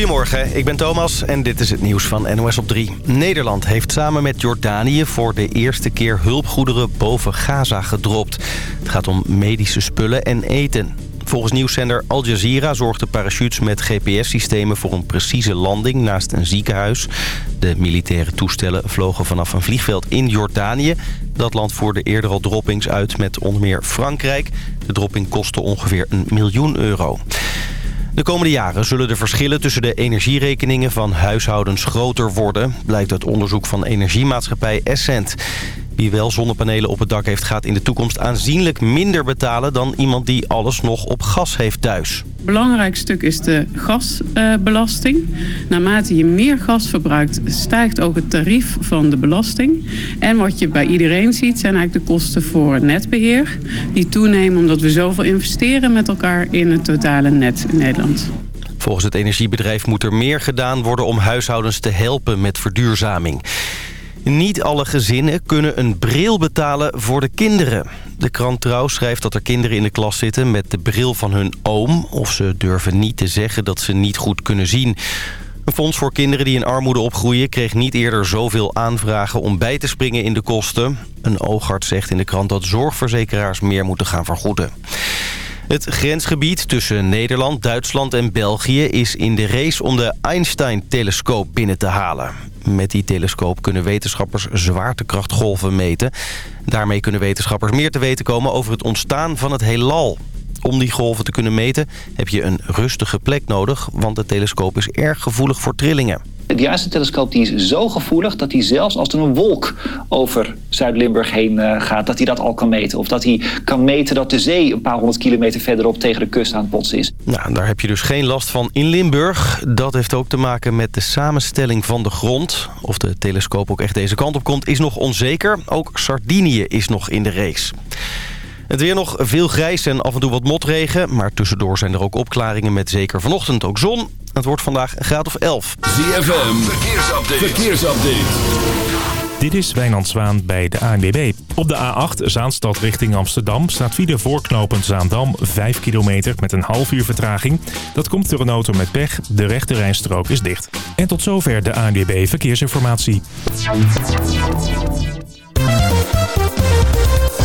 Goedemorgen, ik ben Thomas en dit is het nieuws van NOS op 3. Nederland heeft samen met Jordanië voor de eerste keer hulpgoederen boven Gaza gedropt. Het gaat om medische spullen en eten. Volgens nieuwszender Al Jazeera zorgden parachutes met GPS-systemen voor een precieze landing naast een ziekenhuis. De militaire toestellen vlogen vanaf een vliegveld in Jordanië. Dat land voerde eerder al droppings uit met onder meer Frankrijk. De dropping kostte ongeveer een miljoen euro. De komende jaren zullen de verschillen tussen de energierekeningen van huishoudens groter worden... blijkt uit onderzoek van energiemaatschappij Essent. Wie wel zonnepanelen op het dak heeft gaat in de toekomst aanzienlijk minder betalen... dan iemand die alles nog op gas heeft thuis. Belangrijk stuk is de gasbelasting. Naarmate je meer gas verbruikt, stijgt ook het tarief van de belasting. En wat je bij iedereen ziet, zijn eigenlijk de kosten voor netbeheer. Die toenemen omdat we zoveel investeren met elkaar in het totale net in Nederland. Volgens het energiebedrijf moet er meer gedaan worden om huishoudens te helpen met verduurzaming. Niet alle gezinnen kunnen een bril betalen voor de kinderen. De krant Trouw schrijft dat er kinderen in de klas zitten met de bril van hun oom... of ze durven niet te zeggen dat ze niet goed kunnen zien. Een fonds voor kinderen die in armoede opgroeien... kreeg niet eerder zoveel aanvragen om bij te springen in de kosten. Een oogarts zegt in de krant dat zorgverzekeraars meer moeten gaan vergoeden. Het grensgebied tussen Nederland, Duitsland en België is in de race om de Einstein-telescoop binnen te halen. Met die telescoop kunnen wetenschappers zwaartekrachtgolven meten. Daarmee kunnen wetenschappers meer te weten komen over het ontstaan van het heelal. Om die golven te kunnen meten heb je een rustige plek nodig... want de telescoop is erg gevoelig voor trillingen. De juiste telescoop die is zo gevoelig dat hij zelfs als er een wolk over Zuid-Limburg heen uh, gaat, dat hij dat al kan meten. Of dat hij kan meten dat de zee een paar honderd kilometer verderop tegen de kust aan het botsen is. Nou, daar heb je dus geen last van in Limburg. Dat heeft ook te maken met de samenstelling van de grond. Of de telescoop ook echt deze kant op komt is nog onzeker. Ook Sardinië is nog in de race. Het weer nog veel grijs en af en toe wat motregen. Maar tussendoor zijn er ook opklaringen met zeker vanochtend ook zon. Het wordt vandaag een graad of 11. ZFM, verkeersupdate. verkeersupdate. Dit is Wijnand Zwaan bij de ANWB. Op de A8 Zaanstad richting Amsterdam staat via voorknopend Zaandam 5 kilometer met een half uur vertraging. Dat komt door een auto met pech. De rechte rijstrook is dicht. En tot zover de ANWB Verkeersinformatie.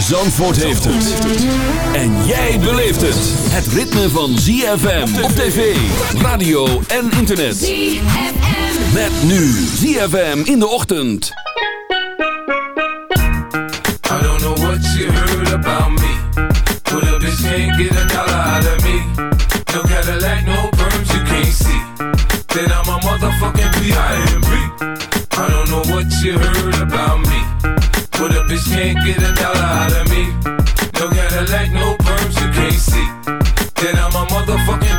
Zandvoort heeft het. En jij beleeft het. Het ritme van ZFM op tv, radio en internet. ZFM. Met nu ZFM in de ochtend. I don't know what you heard about me. But a bitch can't get a dollar out of me. No Cadillac, no perms you can't see. Then I'm a motherfucking B.I.M.B. I don't know what you heard about me. But a bitch can't get a dollar out of me. No Cadillac, no perms you can't see. Then I'm a motherfucking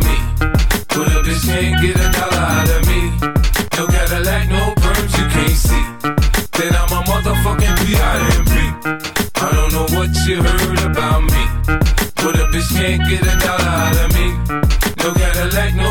Bitch can't get a dollar out of me. No Cadillac, no perms you can't see. Then I'm a motherfucking P.I.M.P. I don't know what you heard about me. But a bitch can't get a dollar out of me. No Cadillac, no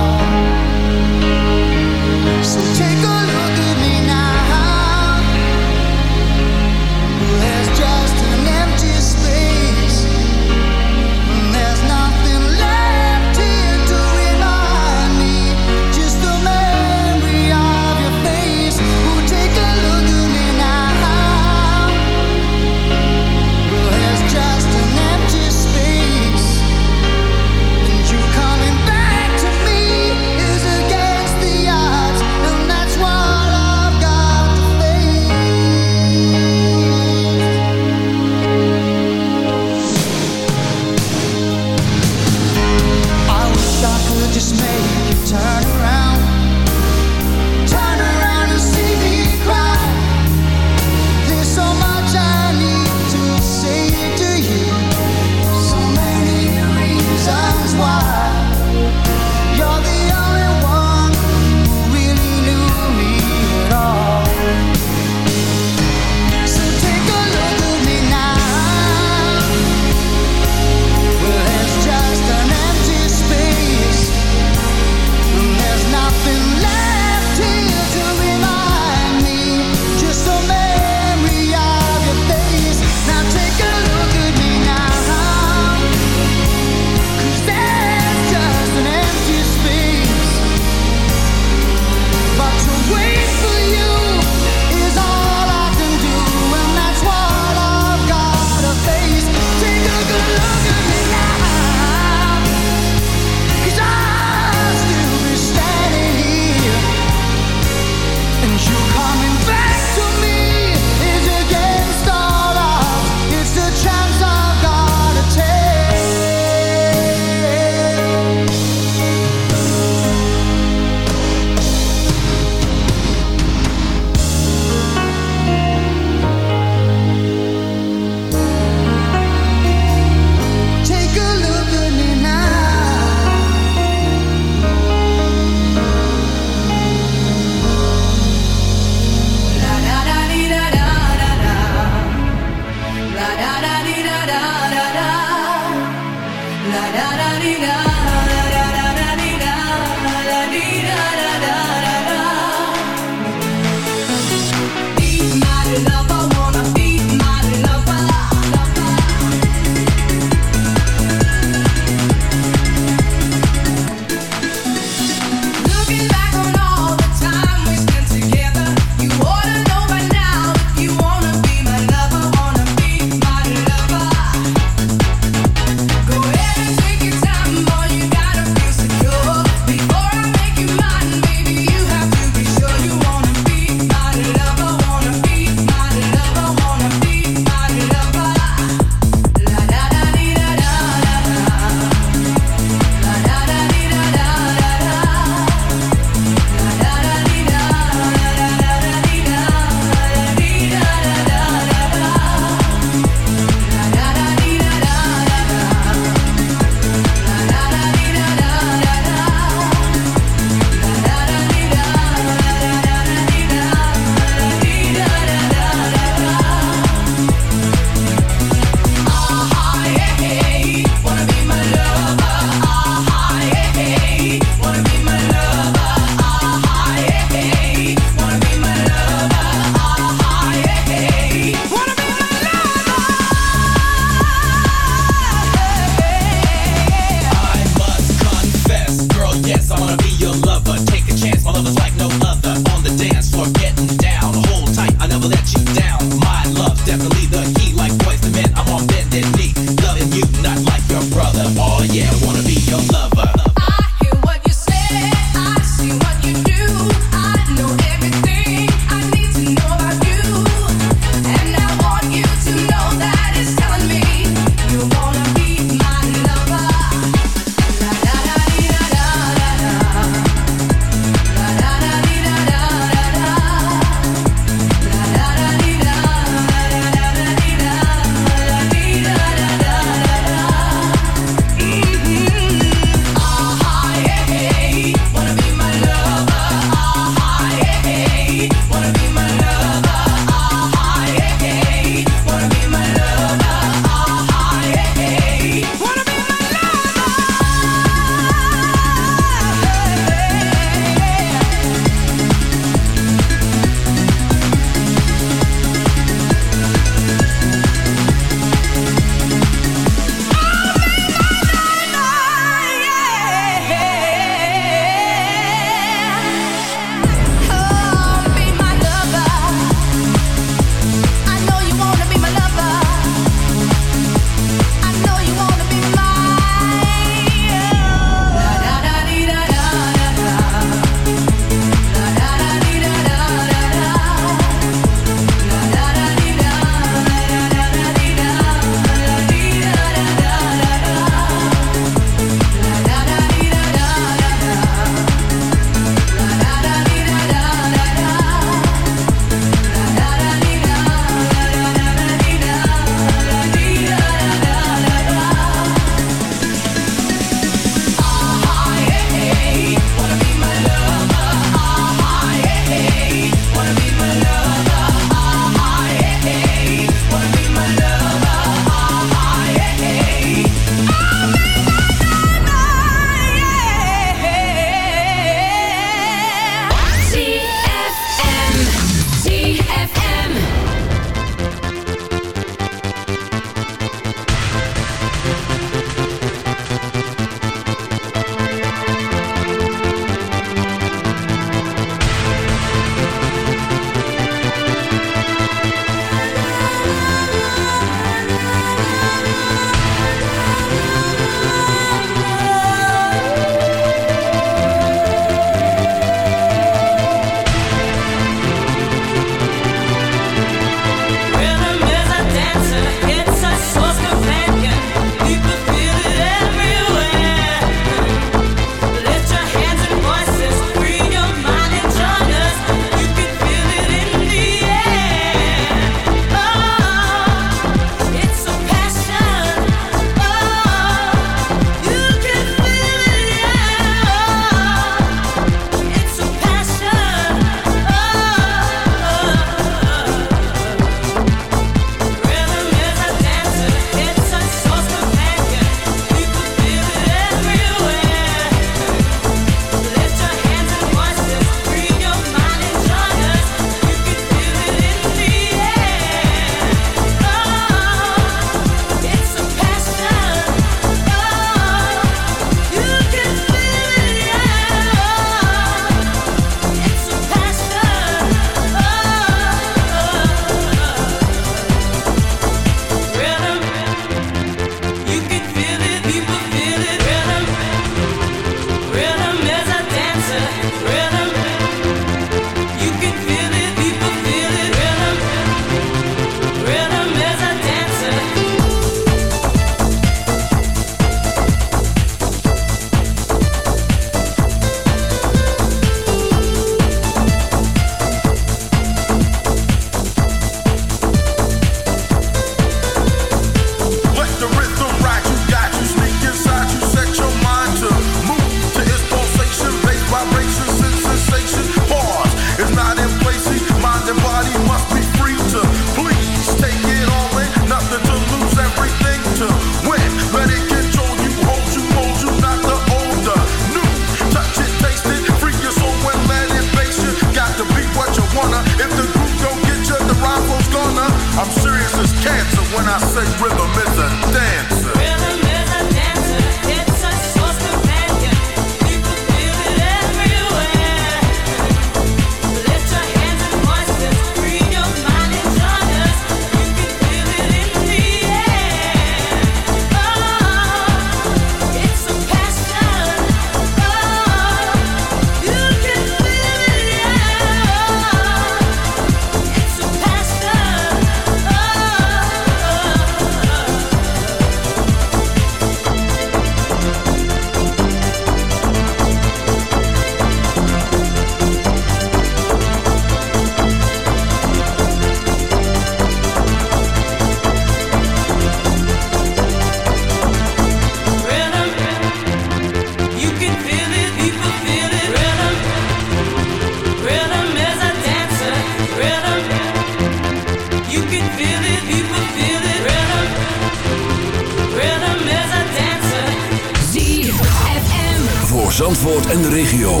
En de regio.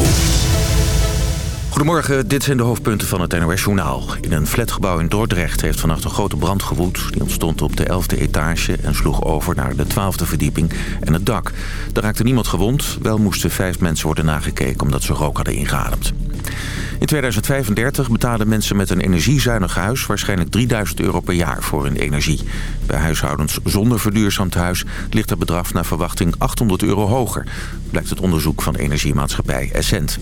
Goedemorgen, dit zijn de hoofdpunten van het NOS-journaal. In een flatgebouw in Dordrecht heeft vannacht een grote brand gewoed. Die ontstond op de 11e etage en sloeg over naar de 12e verdieping en het dak. Er raakte niemand gewond, wel moesten vijf mensen worden nagekeken omdat ze rook hadden ingeademd. In 2035 betalen mensen met een energiezuinig huis waarschijnlijk 3000 euro per jaar voor hun energie. Bij huishoudens zonder verduurzaamd huis ligt het bedrag naar verwachting 800 euro hoger, blijkt het onderzoek van energiemaatschappij Essent.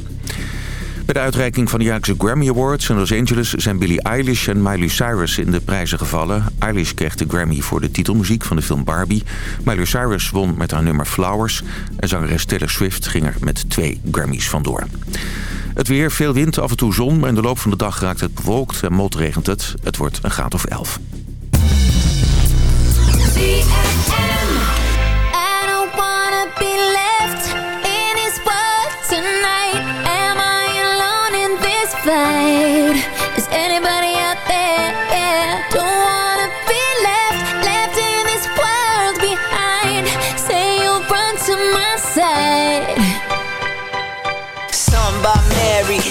Bij de uitreiking van de jaarlijkse Grammy Awards in Los Angeles zijn Billie Eilish en Miley Cyrus in de prijzen gevallen. Eilish kreeg de Grammy voor de titelmuziek van de film Barbie. Miley Cyrus won met haar nummer Flowers. En zangeres Taylor Swift ging er met twee Grammys vandoor. Het weer, veel wind, af en toe zon, maar in de loop van de dag raakt het bewolkt en motregent het. Het wordt een graad of 11. I don't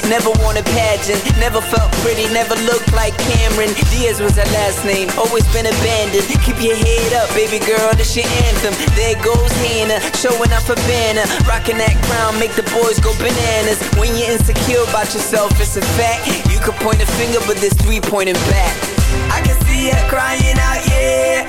never won a pageant, never felt pretty, never looked like Cameron. Diaz was her last name, always been abandoned. Keep your head up, baby girl, this your anthem. There goes Hannah, showing off a banner, rocking that crown, make the boys go bananas. When you're insecure about yourself, it's a fact. You could point a finger, but there's three pointing back. I can see her crying out, yeah.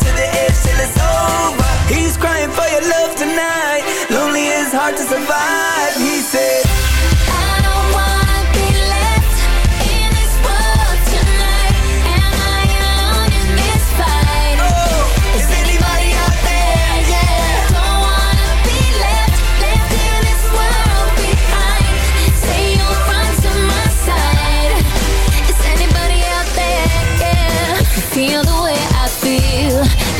He's crying for your love tonight. Lonely is hard to survive, he said. I don't wanna be left in this world tonight. Am I alone in this fight? Oh, is anybody out there? Don't wanna be left, left in this world behind. Say you'll run to my side. Is anybody out there? Yeah. Feel the way I feel,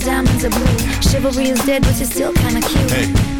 Diamonds are blue. Chivalry is dead, but you're still kinda cute. Hey,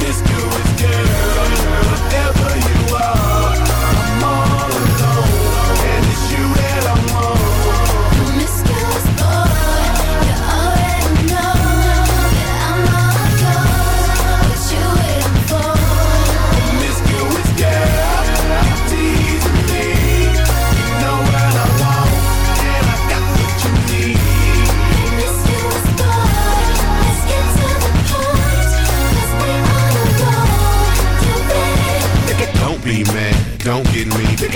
Promiscuous girl, whatever you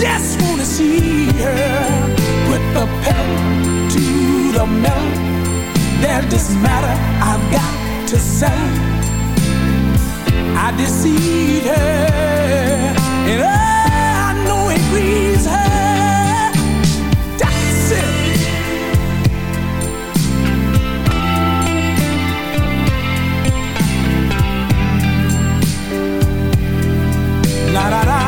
just wanna see her. Put the pedal to the metal. There's this matter I've got to settle. I deceived her, and I know it grieves her. That's it. La da da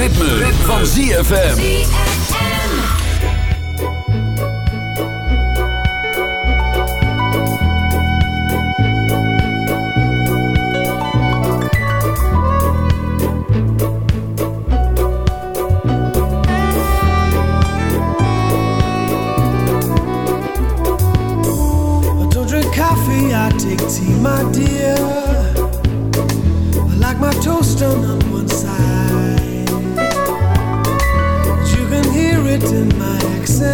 Het ritme, van ZFM. Take tea, my dear.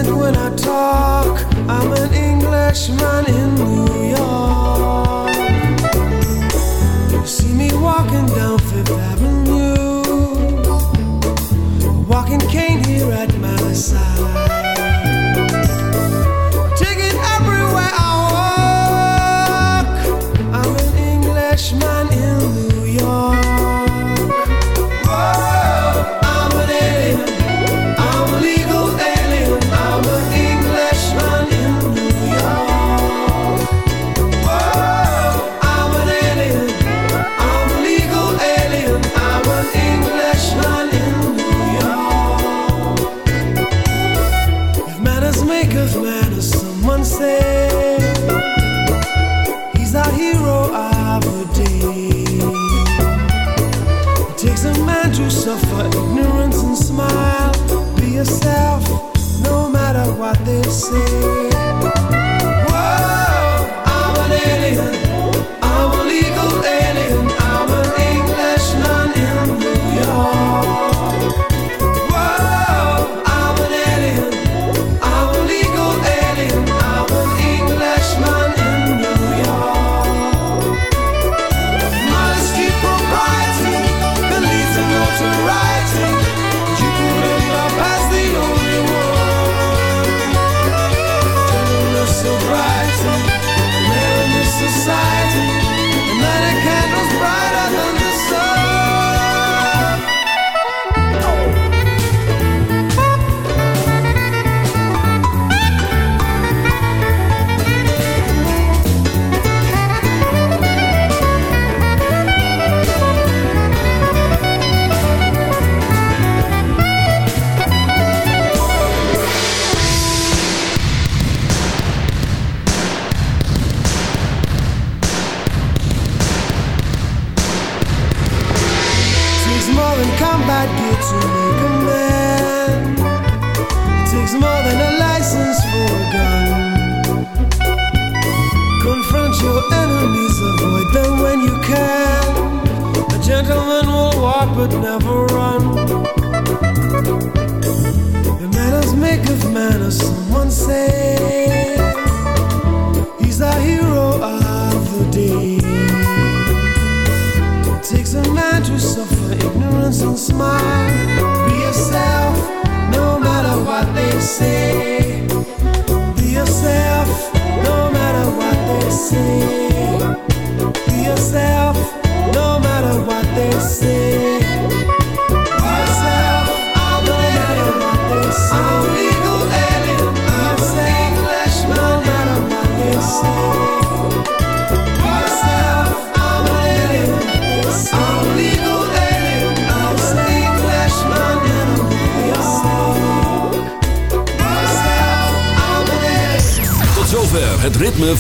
When I talk. I'm an Englishman in New York.